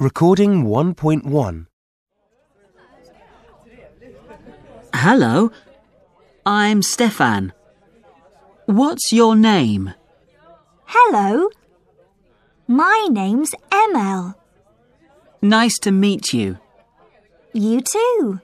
Recording 1.1. Hello, I'm Stefan. What's your name? Hello. My name's Emil. Nice to meet you. You too.